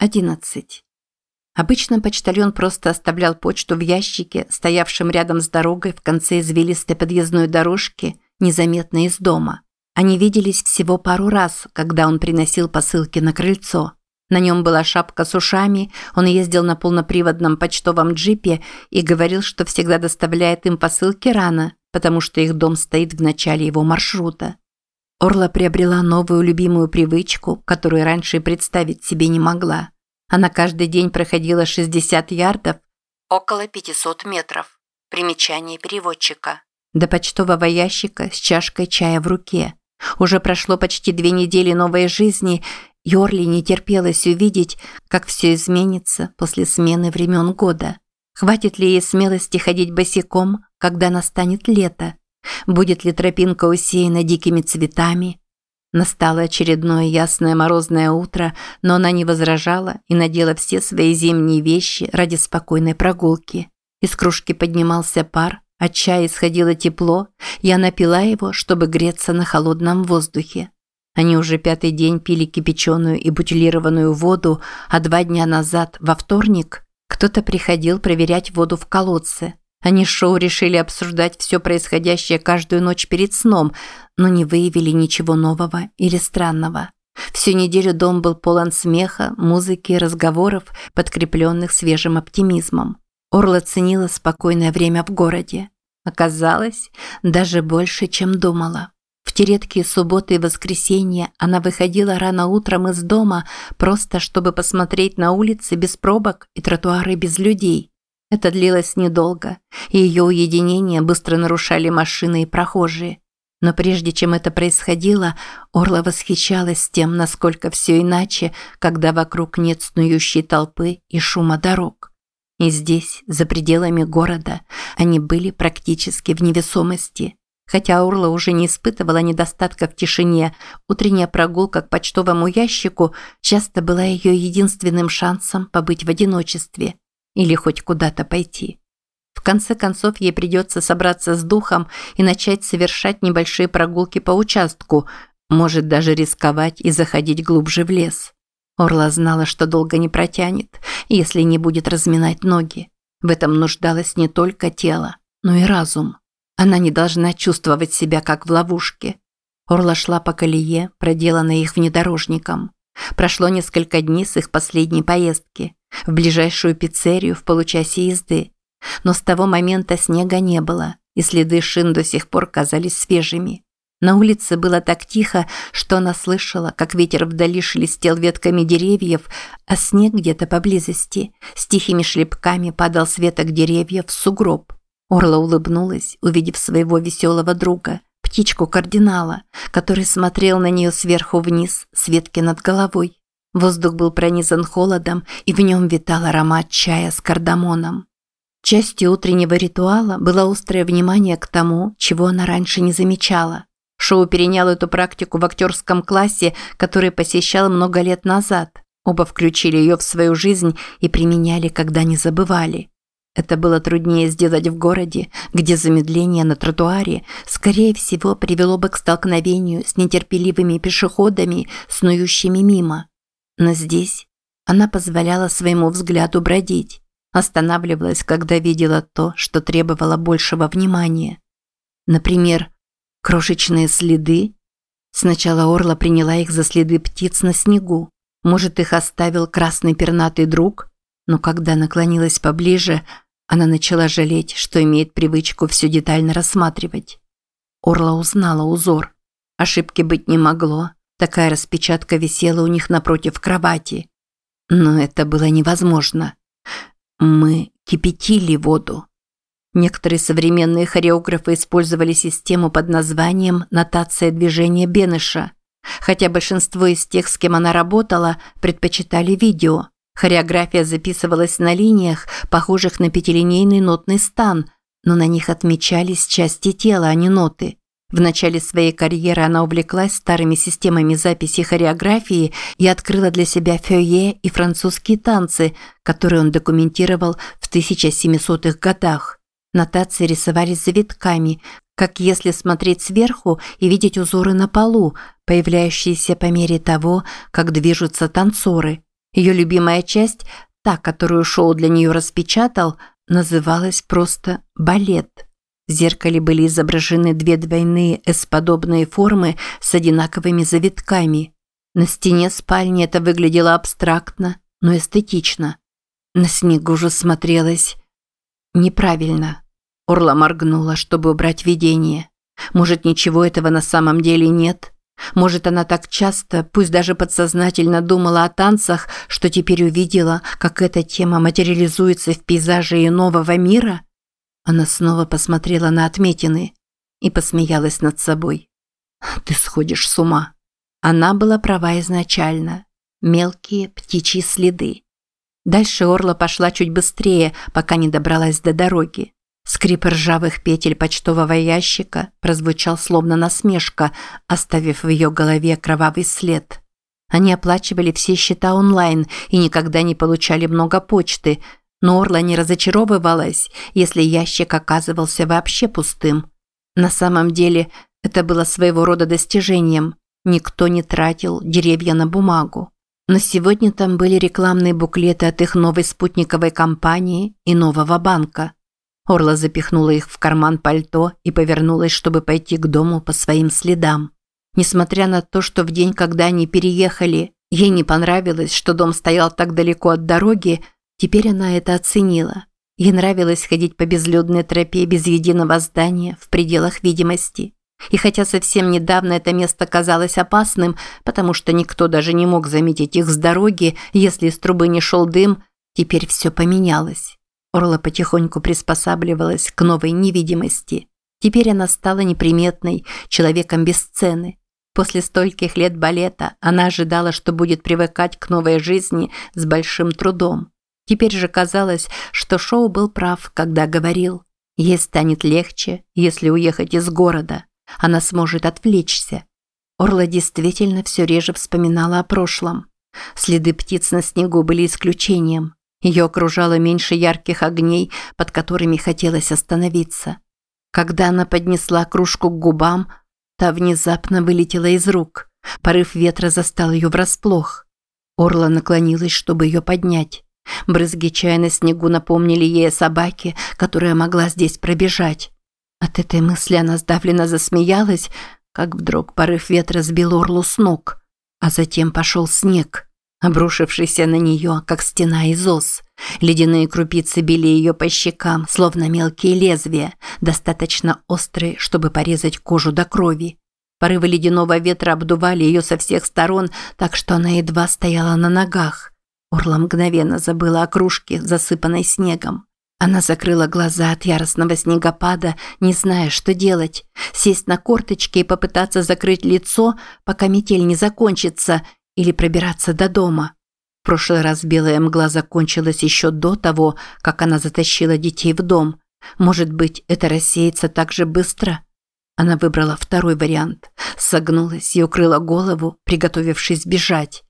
11. Обычно почтальон просто оставлял почту в ящике, стоявшем рядом с дорогой в конце извилистой подъездной дорожки, незаметно из дома. Они виделись всего пару раз, когда он приносил посылки на крыльцо. На нем была шапка с ушами, он ездил на полноприводном почтовом джипе и говорил, что всегда доставляет им посылки рано, потому что их дом стоит в начале его маршрута. Орла приобрела новую любимую привычку, которую раньше представить себе не могла. Она каждый день проходила 60 ярдов, около 500 метров. Примечание переводчика. До почтового ящика с чашкой чая в руке. Уже прошло почти две недели новой жизни, и Орли не терпелось увидеть, как все изменится после смены времен года. Хватит ли ей смелости ходить босиком, когда настанет лето? Будет ли тропинка усеяна дикими цветами? Настало очередное ясное морозное утро, но она не возражала и надела все свои зимние вещи ради спокойной прогулки. Из кружки поднимался пар, от чая исходило тепло, и она пила его, чтобы греться на холодном воздухе. Они уже пятый день пили кипяченую и бутилированную воду, а два дня назад, во вторник, кто-то приходил проверять воду в колодце. Они с Шоу решили обсуждать все происходящее каждую ночь перед сном, но не выявили ничего нового или странного. Всю неделю дом был полон смеха, музыки и разговоров, подкрепленных свежим оптимизмом. Орла ценила спокойное время в городе. Оказалось, даже больше, чем думала. В те редкие субботы и воскресенья она выходила рано утром из дома, просто чтобы посмотреть на улицы без пробок и тротуары без людей. Это длилось недолго, и ее уединение быстро нарушали машины и прохожие. Но прежде чем это происходило, Орла восхищалась тем, насколько все иначе, когда вокруг нет снующей толпы и шума дорог. И здесь, за пределами города, они были практически в невесомости. Хотя Орла уже не испытывала недостатка в тишине, утренняя прогулка к почтовому ящику часто была ее единственным шансом побыть в одиночестве – или хоть куда-то пойти. В конце концов, ей придется собраться с духом и начать совершать небольшие прогулки по участку, может даже рисковать и заходить глубже в лес. Орла знала, что долго не протянет, если не будет разминать ноги. В этом нуждалось не только тело, но и разум. Она не должна чувствовать себя как в ловушке. Орла шла по колее, проделанной их внедорожником. Прошло несколько дней с их последней поездки в ближайшую пиццерию в получасе езды. Но с того момента снега не было, и следы шин до сих пор казались свежими. На улице было так тихо, что она слышала, как ветер вдали шелестел ветками деревьев, а снег где-то поблизости с тихими шлепками падал с веток деревьев в сугроб. Орла улыбнулась, увидев своего веселого друга, птичку кардинала, который смотрел на нее сверху вниз с ветки над головой. Воздух был пронизан холодом, и в нем витал аромат чая с кардамоном. Частью утреннего ритуала было острое внимание к тому, чего она раньше не замечала. Шоу перенял эту практику в актерском классе, который посещал много лет назад. Оба включили ее в свою жизнь и применяли, когда не забывали. Это было труднее сделать в городе, где замедление на тротуаре, скорее всего, привело бы к столкновению с нетерпеливыми пешеходами, снующими мимо. Но здесь она позволяла своему взгляду бродить, останавливалась, когда видела то, что требовало большего внимания. Например, крошечные следы. Сначала Орла приняла их за следы птиц на снегу. Может, их оставил красный пернатый друг? Но когда наклонилась поближе, она начала жалеть, что имеет привычку все детально рассматривать. Орла узнала узор. Ошибки быть не могло. Такая распечатка висела у них напротив кровати. Но это было невозможно. Мы кипятили воду. Некоторые современные хореографы использовали систему под названием «нотация движения Бенеша», хотя большинство из тех, с кем она работала, предпочитали видео. Хореография записывалась на линиях, похожих на пятилинейный нотный стан, но на них отмечались части тела, а не ноты. В начале своей карьеры она увлеклась старыми системами записи хореографии и открыла для себя фёе и французские танцы, которые он документировал в 1700-х годах. Нотации рисовались завитками, как если смотреть сверху и видеть узоры на полу, появляющиеся по мере того, как движутся танцоры. Ее любимая часть, та, которую Шоу для нее распечатал, называлась просто «балет». В зеркале были изображены две двойные S-подобные формы с одинаковыми завитками. На стене спальни это выглядело абстрактно, но эстетично. На снегу же смотрелось неправильно. Орла моргнула, чтобы убрать видение. Может, ничего этого на самом деле нет? Может, она так часто, пусть даже подсознательно думала о танцах, что теперь увидела, как эта тема материализуется в пейзаже нового мира? Она снова посмотрела на отметины и посмеялась над собой. «Ты сходишь с ума». Она была права изначально. Мелкие птичьи следы. Дальше Орла пошла чуть быстрее, пока не добралась до дороги. Скрип ржавых петель почтового ящика прозвучал словно насмешка, оставив в ее голове кровавый след. Они оплачивали все счета онлайн и никогда не получали много почты, но Орла не разочаровывалась, если ящик оказывался вообще пустым. На самом деле, это было своего рода достижением. Никто не тратил деревья на бумагу. Но сегодня там были рекламные буклеты от их новой спутниковой компании и нового банка. Орла запихнула их в карман пальто и повернулась, чтобы пойти к дому по своим следам. Несмотря на то, что в день, когда они переехали, ей не понравилось, что дом стоял так далеко от дороги, теперь она это оценила. Ей нравилось ходить по безлюдной тропе без единого здания в пределах видимости. И хотя совсем недавно это место казалось опасным, потому что никто даже не мог заметить их с дороги, если из трубы не шел дым, теперь все поменялось. Орла потихоньку приспосабливалась к новой невидимости. Теперь она стала неприметной, человеком без сцены. После стольких лет балета она ожидала, что будет привыкать к новой жизни с большим трудом. Теперь же казалось, что Шоу был прав, когда говорил, ей станет легче, если уехать из города. Она сможет отвлечься. Орла действительно все реже вспоминала о прошлом. Следы птиц на снегу были исключением. Ее окружало меньше ярких огней, под которыми хотелось остановиться. Когда она поднесла кружку к губам, та внезапно вылетела из рук. Порыв ветра застал ее врасплох. Орла наклонилась, чтобы ее поднять. Брызги чая на снегу напомнили ей о собаке, которая могла здесь пробежать. От этой мысли она сдавленно засмеялась, как вдруг порыв ветра сбил Орлу с ног, а затем пошел снег обрушившийся на нее, как стена из ос. Ледяные крупицы били ее по щекам, словно мелкие лезвия, достаточно острые, чтобы порезать кожу до крови. Порывы ледяного ветра обдували ее со всех сторон, так что она едва стояла на ногах. Орла мгновенно забыла о кружке, засыпанной снегом. Она закрыла глаза от яростного снегопада, не зная, что делать. Сесть на корточки и попытаться закрыть лицо, пока метель не закончится – или пробираться до дома. В прошлый раз белая мгла закончилась еще до того, как она затащила детей в дом. Может быть, это рассеется так же быстро? Она выбрала второй вариант, согнулась и укрыла голову, приготовившись бежать.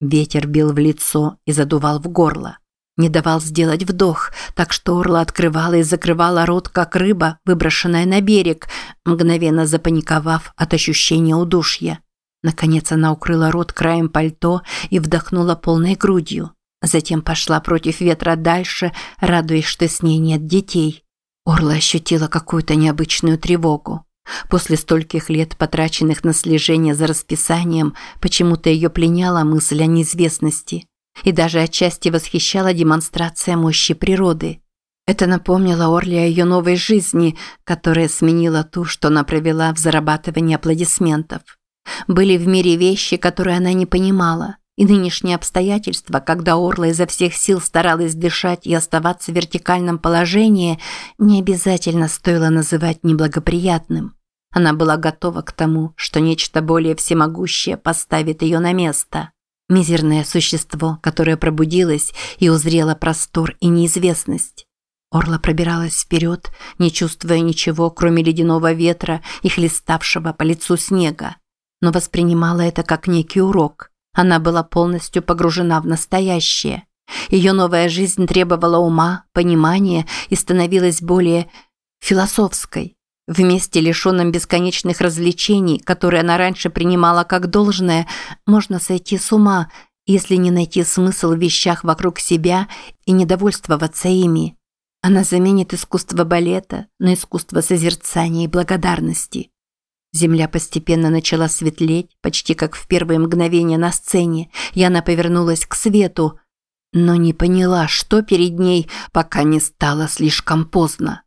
Ветер бил в лицо и задувал в горло. Не давал сделать вдох, так что Орла открывала и закрывала рот, как рыба, выброшенная на берег, мгновенно запаниковав от ощущения удушья. Наконец она укрыла рот краем пальто и вдохнула полной грудью. Затем пошла против ветра дальше, радуясь, что с ней нет детей. Орла ощутила какую-то необычную тревогу. После стольких лет, потраченных на слежение за расписанием, почему-то ее пленяла мысль о неизвестности. И даже отчасти восхищала демонстрация мощи природы. Это напомнило Орле о ее новой жизни, которая сменила ту, что она провела в зарабатывании аплодисментов. Были в мире вещи, которые она не понимала. И нынешние обстоятельства, когда Орла изо всех сил старалась дышать и оставаться в вертикальном положении, не обязательно стоило называть неблагоприятным. Она была готова к тому, что нечто более всемогущее поставит ее на место. Мизерное существо, которое пробудилось и узрело простор и неизвестность. Орла пробиралась вперед, не чувствуя ничего, кроме ледяного ветра и хлеставшего по лицу снега но воспринимала это как некий урок. Она была полностью погружена в настоящее. Ее новая жизнь требовала ума, понимания и становилась более философской. В месте, лишенном бесконечных развлечений, которые она раньше принимала как должное, можно сойти с ума, если не найти смысл в вещах вокруг себя и недовольствоваться ими? Она заменит искусство балета на искусство созерцания и благодарности. Земля постепенно начала светлеть, почти как в первые мгновения на сцене, и она повернулась к свету, но не поняла, что перед ней, пока не стало слишком поздно.